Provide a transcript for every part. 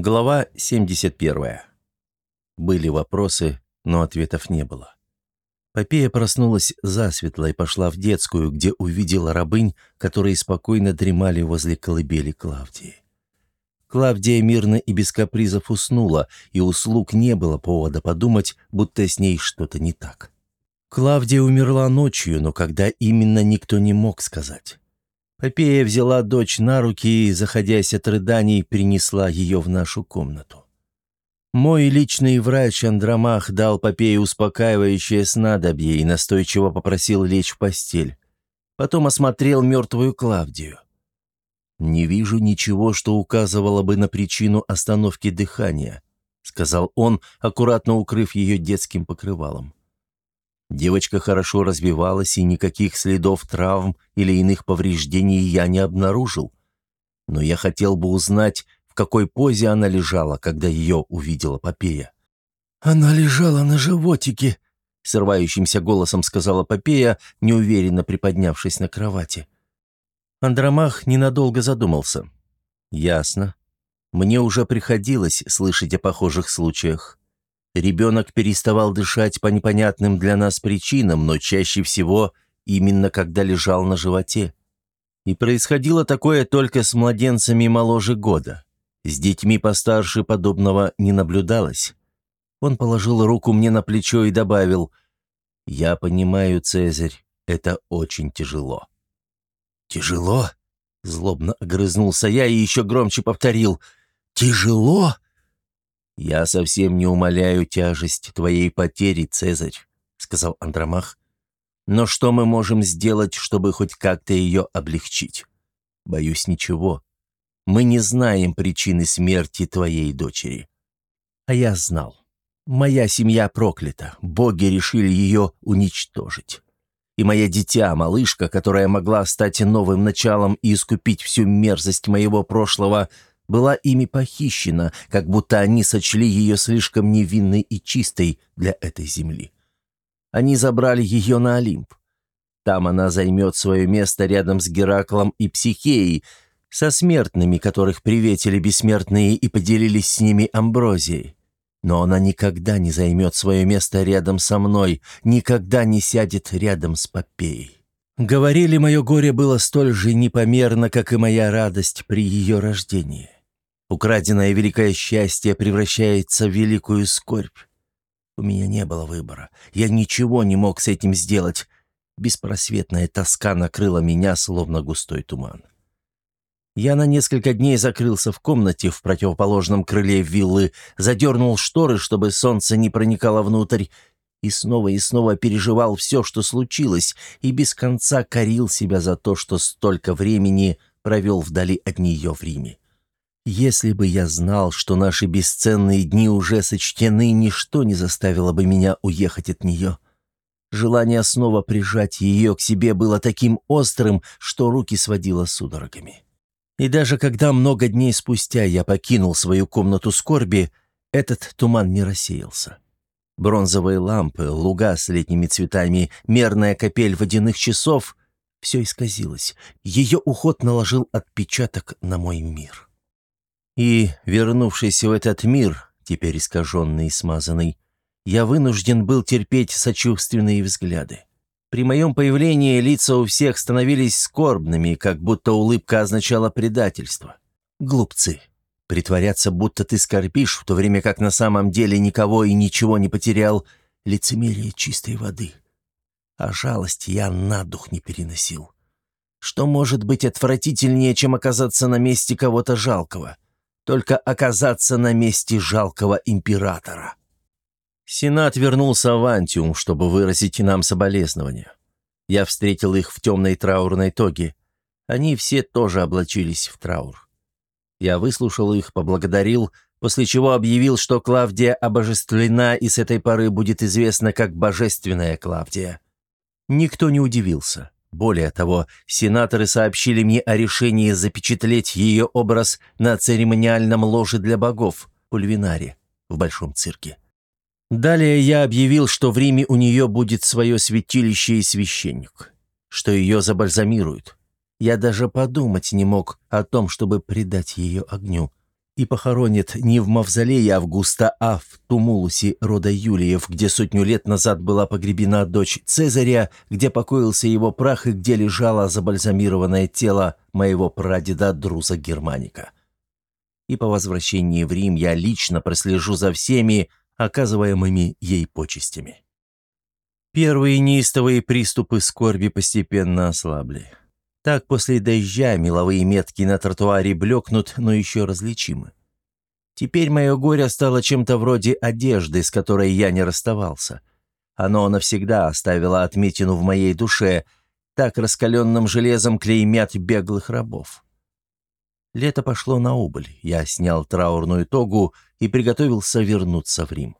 Глава 71. Были вопросы, но ответов не было. Попея проснулась засветло и пошла в детскую, где увидела рабынь, которые спокойно дремали возле колыбели Клавдии. Клавдия мирно и без капризов уснула, и у слуг не было повода подумать, будто с ней что-то не так. Клавдия умерла ночью, но когда именно никто не мог сказать. Попея взяла дочь на руки и, заходясь от рыданий, принесла ее в нашу комнату. Мой личный врач Андромах дал Попее успокаивающее снадобье и настойчиво попросил лечь в постель. Потом осмотрел мертвую Клавдию. «Не вижу ничего, что указывало бы на причину остановки дыхания», сказал он, аккуратно укрыв ее детским покрывалом. Девочка хорошо развивалась, и никаких следов травм или иных повреждений я не обнаружил. Но я хотел бы узнать, в какой позе она лежала, когда ее увидела Попея. «Она лежала на животике», — срывающимся голосом сказала Попея, неуверенно приподнявшись на кровати. Андромах ненадолго задумался. «Ясно. Мне уже приходилось слышать о похожих случаях. Ребенок переставал дышать по непонятным для нас причинам, но чаще всего именно когда лежал на животе. И происходило такое только с младенцами моложе года. С детьми постарше подобного не наблюдалось. Он положил руку мне на плечо и добавил, «Я понимаю, Цезарь, это очень тяжело». «Тяжело?» — злобно огрызнулся я и еще громче повторил, «Тяжело?» «Я совсем не умоляю тяжесть твоей потери, Цезарь», — сказал Андромах. «Но что мы можем сделать, чтобы хоть как-то ее облегчить? Боюсь, ничего. Мы не знаем причины смерти твоей дочери». А я знал. Моя семья проклята, боги решили ее уничтожить. И моя дитя, малышка, которая могла стать новым началом и искупить всю мерзость моего прошлого, была ими похищена, как будто они сочли ее слишком невинной и чистой для этой земли. Они забрали ее на Олимп. Там она займет свое место рядом с Гераклом и Психеей, со смертными, которых приветили бессмертные и поделились с ними амброзией. Но она никогда не займет свое место рядом со мной, никогда не сядет рядом с Попеей. Говорили, мое горе было столь же непомерно, как и моя радость при ее рождении. Украденное великое счастье превращается в великую скорбь. У меня не было выбора. Я ничего не мог с этим сделать. Беспросветная тоска накрыла меня, словно густой туман. Я на несколько дней закрылся в комнате в противоположном крыле виллы, задернул шторы, чтобы солнце не проникало внутрь, и снова и снова переживал все, что случилось, и без конца корил себя за то, что столько времени провел вдали от нее в Риме. Если бы я знал, что наши бесценные дни уже сочтены, ничто не заставило бы меня уехать от нее. Желание снова прижать ее к себе было таким острым, что руки сводило судорогами. И даже когда много дней спустя я покинул свою комнату скорби, этот туман не рассеялся. Бронзовые лампы, луга с летними цветами, мерная капель водяных часов — все исказилось. Ее уход наложил отпечаток на мой мир. И, вернувшись в этот мир, теперь искаженный и смазанный, я вынужден был терпеть сочувственные взгляды. При моем появлении лица у всех становились скорбными, как будто улыбка означала предательство. Глупцы. Притворяться, будто ты скорбишь, в то время как на самом деле никого и ничего не потерял, лицемерие чистой воды. А жалость я на дух не переносил. Что может быть отвратительнее, чем оказаться на месте кого-то жалкого? — только оказаться на месте жалкого императора. Сенат вернулся в Антиум, чтобы выразить нам соболезнования. Я встретил их в темной траурной тоге. Они все тоже облачились в траур. Я выслушал их, поблагодарил, после чего объявил, что Клавдия обожествлена и с этой поры будет известна как Божественная Клавдия. Никто не удивился. Более того, сенаторы сообщили мне о решении запечатлеть ее образ на церемониальном ложе для богов, Пульвинаре, в Большом цирке. Далее я объявил, что в Риме у нее будет свое святилище и священник, что ее забальзамируют. Я даже подумать не мог о том, чтобы предать ее огню. И похоронят не в мавзолее Августа, а в Тумулусе рода Юлиев, где сотню лет назад была погребена дочь Цезаря, где покоился его прах и где лежало забальзамированное тело моего прадеда Друза Германика. И по возвращении в Рим я лично прослежу за всеми оказываемыми ей почестями. Первые неистовые приступы скорби постепенно ослабли. Так после дождя меловые метки на тротуаре блекнут, но еще различимы. Теперь мое горе стало чем-то вроде одежды, с которой я не расставался. Оно навсегда оставило отметину в моей душе, так раскаленным железом клеймят беглых рабов. Лето пошло на убыль, я снял траурную тогу и приготовился вернуться в Рим.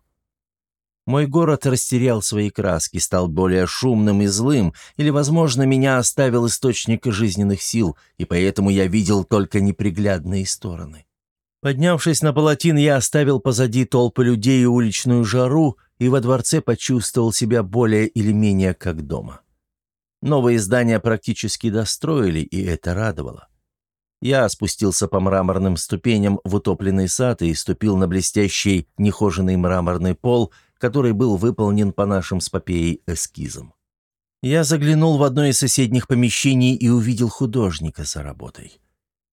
Мой город растерял свои краски, стал более шумным и злым, или, возможно, меня оставил источник жизненных сил, и поэтому я видел только неприглядные стороны. Поднявшись на палатин, я оставил позади толпы людей и уличную жару, и во дворце почувствовал себя более или менее как дома. Новые здания практически достроили, и это радовало. Я спустился по мраморным ступеням в утопленный сад и ступил на блестящий, нехоженный мраморный пол – который был выполнен по нашим с Попеей эскизам. Я заглянул в одно из соседних помещений и увидел художника за работой.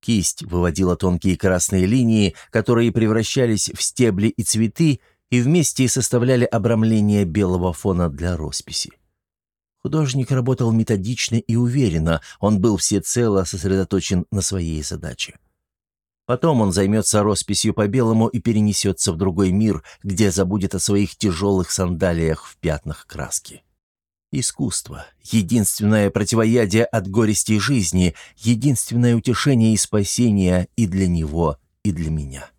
Кисть выводила тонкие красные линии, которые превращались в стебли и цветы, и вместе составляли обрамление белого фона для росписи. Художник работал методично и уверенно, он был всецело сосредоточен на своей задаче. Потом он займется росписью по-белому и перенесется в другой мир, где забудет о своих тяжелых сандалиях в пятнах краски. Искусство — единственное противоядие от горести жизни, единственное утешение и спасение и для него, и для меня.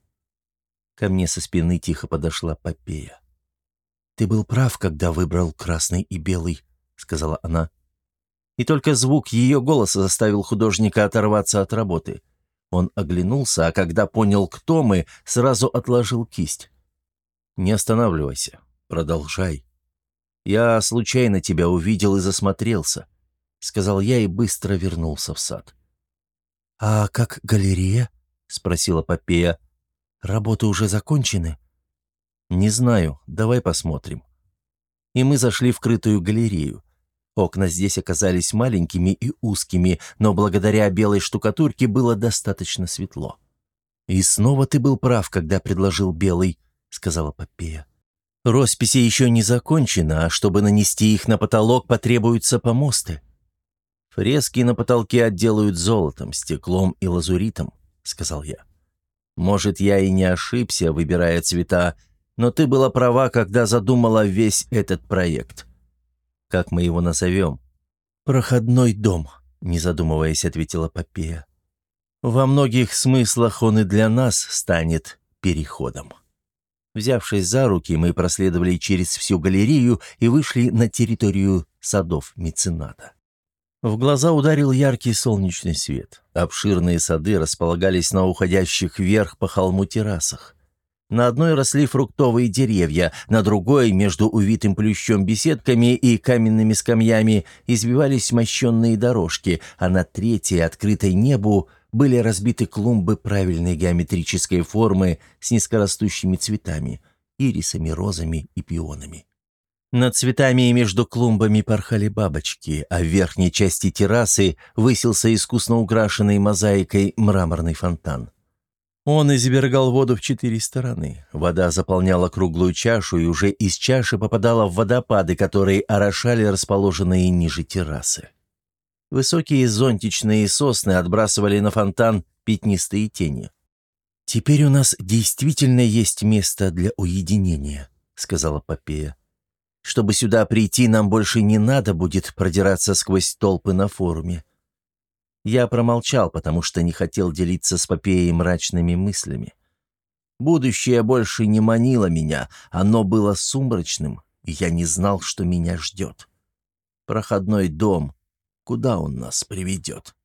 Ко мне со спины тихо подошла Попея. «Ты был прав, когда выбрал красный и белый», — сказала она. И только звук ее голоса заставил художника оторваться от работы — он оглянулся, а когда понял, кто мы, сразу отложил кисть. «Не останавливайся. Продолжай. Я случайно тебя увидел и засмотрелся», — сказал я и быстро вернулся в сад. «А как галерея?» — спросила Попея. «Работы уже закончены?» «Не знаю. Давай посмотрим». И мы зашли в крытую галерею. Окна здесь оказались маленькими и узкими, но благодаря белой штукатурке было достаточно светло. «И снова ты был прав, когда предложил белый», — сказала Попея. «Росписи еще не закончена, а чтобы нанести их на потолок, потребуются помосты. Фрески на потолке отделают золотом, стеклом и лазуритом», — сказал я. «Может, я и не ошибся, выбирая цвета, но ты была права, когда задумала весь этот проект. Как мы его назовем?» «Проходной дом», — не задумываясь, ответила Попея. «Во многих смыслах он и для нас станет переходом». Взявшись за руки, мы проследовали через всю галерею и вышли на территорию садов мецената. В глаза ударил яркий солнечный свет. Обширные сады располагались на уходящих вверх по холму террасах. На одной росли фруктовые деревья, на другой, между увитым плющом беседками и каменными скамьями, избивались мощенные дорожки, а на третьей, открытой небу, были разбиты клумбы правильной геометрической формы с низкорастущими цветами, ирисами, розами и пионами. Над цветами и между клумбами порхали бабочки, а в верхней части террасы высился искусно украшенный мозаикой мраморный фонтан. Он извергал воду в четыре стороны. Вода заполняла круглую чашу и уже из чаши попадала в водопады, которые орошали расположенные ниже террасы. Высокие зонтичные сосны отбрасывали на фонтан пятнистые тени. «Теперь у нас действительно есть место для уединения», — сказала Попея. «Чтобы сюда прийти, нам больше не надо будет продираться сквозь толпы на форуме. Я промолчал, потому что не хотел делиться с Попеей мрачными мыслями. Будущее больше не манило меня, оно было сумрачным, и я не знал, что меня ждет. Проходной дом, куда он нас приведет?